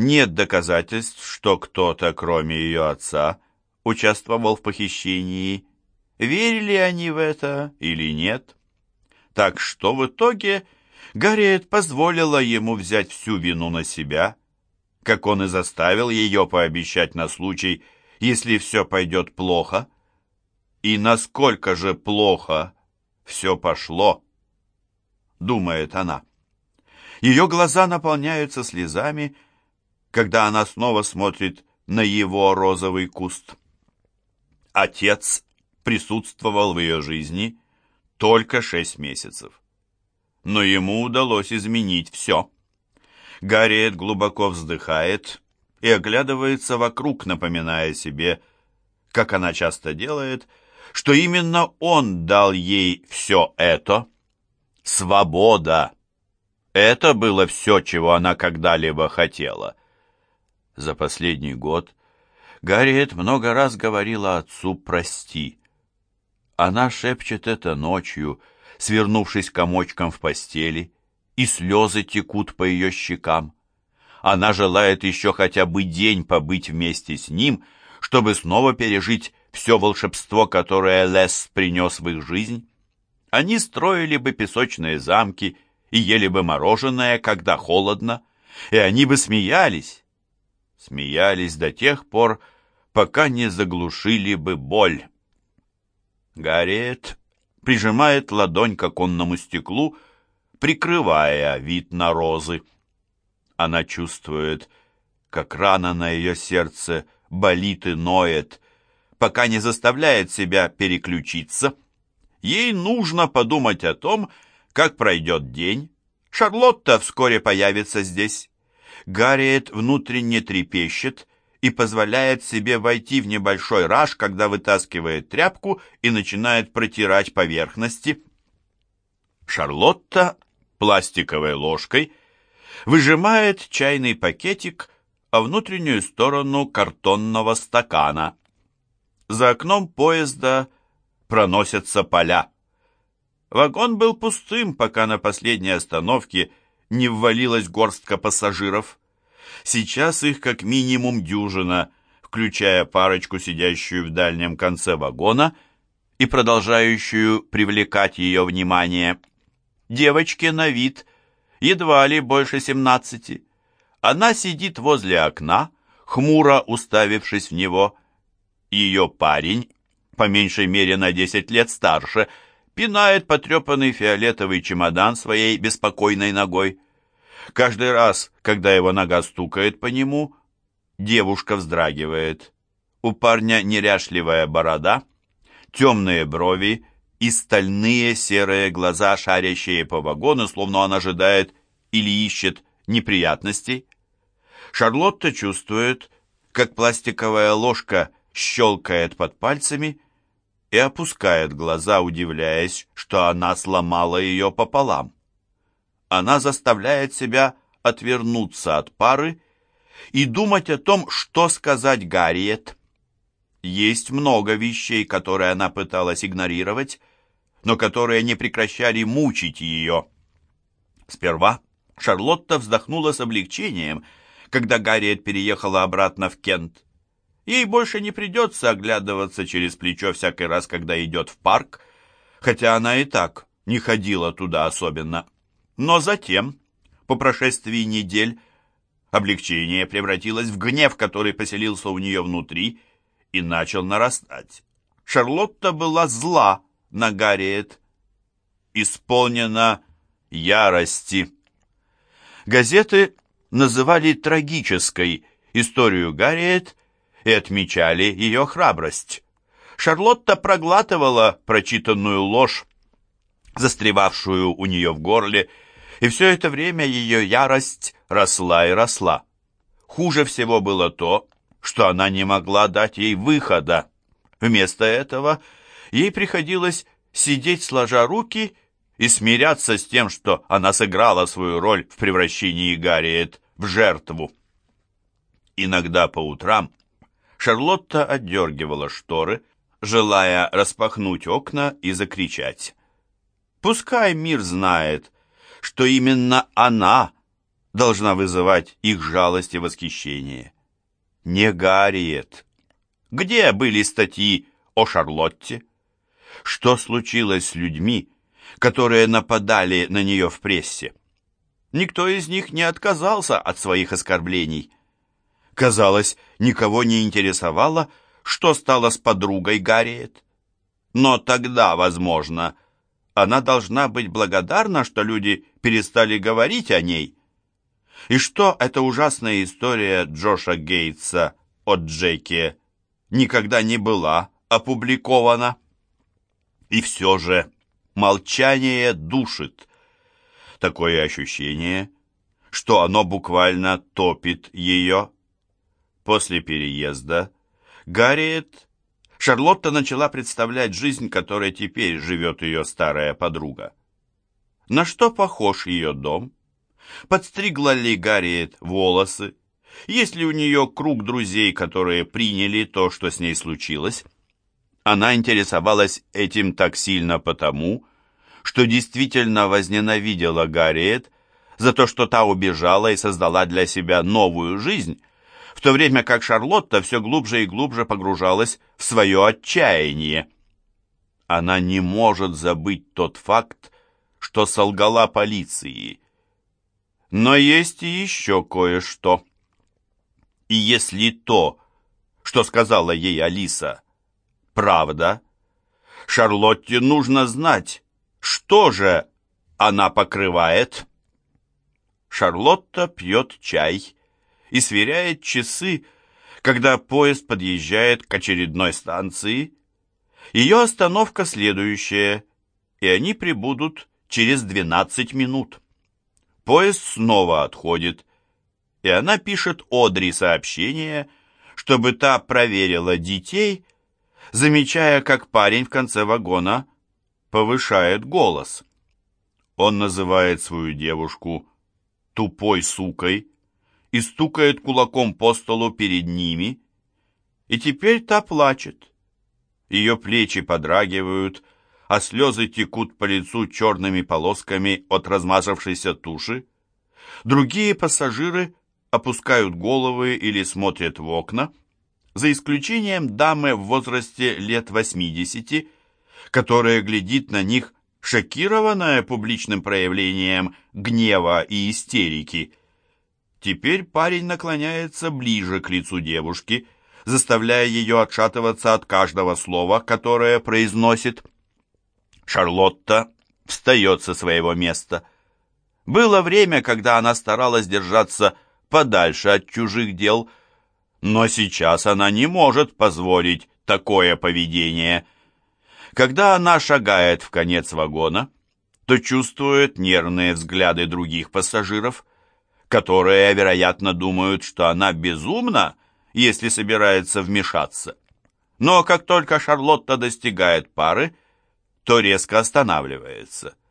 Нет доказательств, что кто-то, кроме ее отца, участвовал в похищении. Верили они в это или нет? Так что в итоге Гарриет позволила ему взять всю вину на себя, как он и заставил ее пообещать на случай, если все пойдет плохо. И насколько же плохо все пошло, думает она. Ее глаза наполняются слезами, когда она снова смотрит на его розовый куст. Отец присутствовал в ее жизни только шесть месяцев. Но ему удалось изменить все. Гарриет глубоко вздыхает и оглядывается вокруг, напоминая себе, как она часто делает, что именно он дал ей все это. Свобода. Это было все, чего она когда-либо хотела. За последний год Гарриет много раз говорила отцу «прости». Она шепчет это ночью, свернувшись комочком в постели, и слезы текут по ее щекам. Она желает еще хотя бы день побыть вместе с ним, чтобы снова пережить все волшебство, которое Лес принес в их жизнь. Они строили бы песочные замки и ели бы мороженое, когда холодно, и они бы смеялись. Смеялись до тех пор, пока не заглушили бы боль. Гарриет прижимает ладонь к оконному стеклу, прикрывая вид на розы. Она чувствует, как рана на ее сердце болит и ноет, пока не заставляет себя переключиться. Ей нужно подумать о том, как пройдет день. Шарлотта вскоре появится здесь. Гарриет внутренне трепещет и позволяет себе войти в небольшой раж, когда вытаскивает тряпку и начинает протирать поверхности. Шарлотта пластиковой ложкой выжимает чайный пакетик о внутреннюю сторону картонного стакана. За окном поезда проносятся поля. Вагон был пустым, пока на последней остановке не ввалилась горстка пассажиров. Сейчас их как минимум дюжина, включая парочку, сидящую в дальнем конце вагона и продолжающую привлекать ее внимание. Девочке на вид едва ли больше семнадцати. Она сидит возле окна, хмуро уставившись в него. Ее парень, по меньшей мере на десять лет старше, пинает потрепанный фиолетовый чемодан своей беспокойной ногой. Каждый раз, когда его нога стукает по нему, девушка вздрагивает. У парня неряшливая борода, темные брови и стальные серые глаза, шарящие по вагону, словно он ожидает или ищет неприятностей. Шарлотта чувствует, как пластиковая ложка щелкает под пальцами и опускает глаза, удивляясь, что она сломала ее пополам она заставляет себя отвернуться от пары и думать о том, что сказать Гарриет. Есть много вещей, которые она пыталась игнорировать, но которые не прекращали мучить ее. Сперва Шарлотта вздохнула с облегчением, когда Гарриет переехала обратно в Кент. Ей больше не придется оглядываться через плечо всякий раз, когда идет в парк, хотя она и так не ходила туда особенно. Но затем, по прошествии недель, облегчение превратилось в гнев, который поселился у нее внутри и начал нарастать. Шарлотта была зла на Гарриет, исполнена ярости. Газеты называли трагической историю Гарриет и отмечали ее храбрость. Шарлотта проглатывала прочитанную ложь, застревавшую у нее в горле, и все это время ее ярость росла и росла. Хуже всего было то, что она не могла дать ей выхода. Вместо этого ей приходилось сидеть сложа руки и смиряться с тем, что она сыграла свою роль в превращении Гарриет в жертву. Иногда по утрам Шарлотта отдергивала шторы, желая распахнуть окна и закричать. «Пускай мир знает, что именно она должна вызывать их жалость и восхищение. Не Гарриет. Где были статьи о Шарлотте? Что случилось с людьми, которые нападали на нее в прессе? Никто из них не отказался от своих оскорблений. Казалось, никого не интересовало, что стало с подругой Гарриет. Но тогда, возможно, она должна быть благодарна, что люди перестали говорить о ней. И что эта ужасная история Джоша Гейтса о Джеке никогда не была опубликована. И все же молчание душит. Такое ощущение, что оно буквально топит ее. После переезда Гарриет Шарлотта начала представлять жизнь, которой теперь живет ее старая подруга. На что похож ее дом? Подстригла ли Гарриет волосы? Есть ли у нее круг друзей, которые приняли то, что с ней случилось? Она интересовалась этим так сильно потому, что действительно возненавидела Гарриет за то, что та убежала и создала для себя новую жизнь, в то время как Шарлотта все глубже и глубже погружалась в свое отчаяние. Она не может забыть тот факт, что солгала полиции. Но есть и еще кое-что. И если то, что сказала ей Алиса, правда, Шарлотте нужно знать, что же она покрывает. Шарлотта пьет чай и сверяет часы, когда поезд подъезжает к очередной станции. Ее остановка следующая, и они прибудут через 12 минут. Поезд снова отходит, и она пишет Одри сообщение, чтобы та проверила детей, замечая, как парень в конце вагона повышает голос. Он называет свою девушку «тупой сукой», и стукает кулаком по столу перед ними, и теперь та плачет. Ее плечи подрагивают, а слезы текут по лицу черными полосками от размазавшейся туши. Другие пассажиры опускают головы или смотрят в окна, за исключением дамы в возрасте лет 80, которая глядит на них шокированная публичным проявлением гнева и истерики. Теперь парень наклоняется ближе к лицу девушки, заставляя ее отшатываться от каждого слова, которое произносит. Шарлотта встает со своего места. Было время, когда она старалась держаться подальше от чужих дел, но сейчас она не может позволить такое поведение. Когда она шагает в конец вагона, то чувствует нервные взгляды других пассажиров – которые, вероятно, думают, что она безумна, если собирается вмешаться. Но как только Шарлотта достигает пары, то резко останавливается –